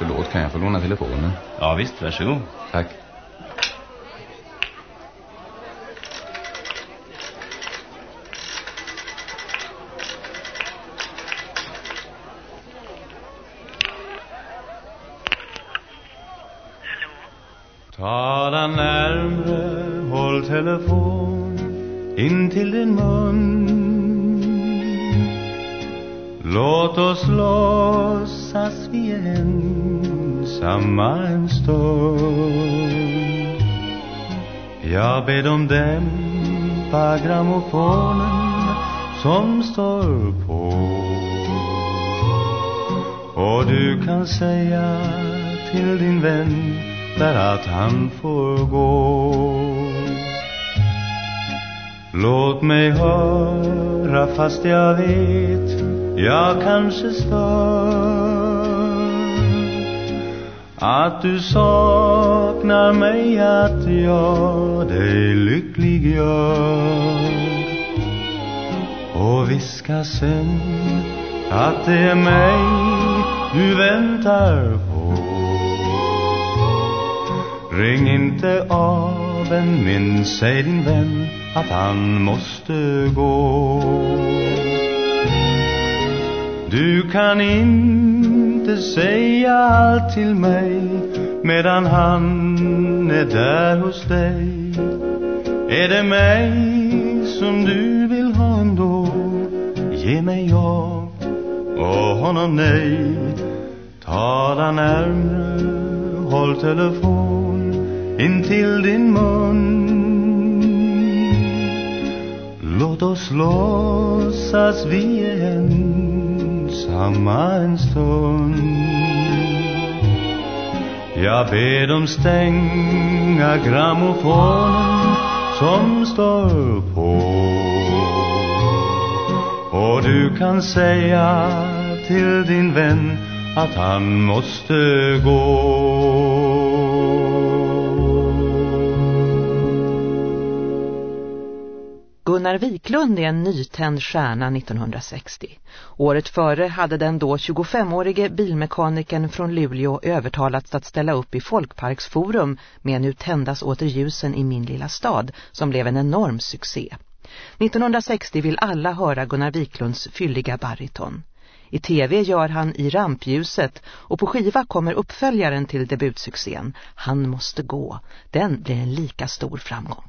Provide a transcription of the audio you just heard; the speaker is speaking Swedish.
Förlåt, kan jag få låna telefonen? Ja visst, varsågod. Tack. Tala närmre, håll telefon in till din mun Låt oss låtsas vi är ensamma en stund. Jag ber dem dämpa grammofonen som står på. Och du kan säga till din vän där att han får gå. Låt mig höra fast jag vet jag kanske stör Att du saknar mig, att jag dig lycklig gör. Och viska sen att det är mig du väntar på. Ring inte av en min, säg din vän att han måste gå. Du kan inte säga allt till mig medan han är där hos dig. Är det mig som du vill ha ändå? Ge mig ja och honom nej. Tala närmre, håll telefon in till din mun. Låt oss låtsas vi är en ensamma en stund. Jag ber dem stänga grammofonen som står på. Och du kan säga till din vän att han måste gå. Gunnar Wiklund är en nytänd stjärna 1960. Året före hade den då 25-årige bilmekanikern från Luleå övertalats att ställa upp i Folkparksforum med Nu tändas åter ljusen i min lilla stad som blev en enorm succé. 1960 vill alla höra Gunnar Wiklunds fylliga bariton. I tv gör han i rampljuset och på skiva kommer uppföljaren till debutsuccén Han måste gå. Den blir en lika stor framgång.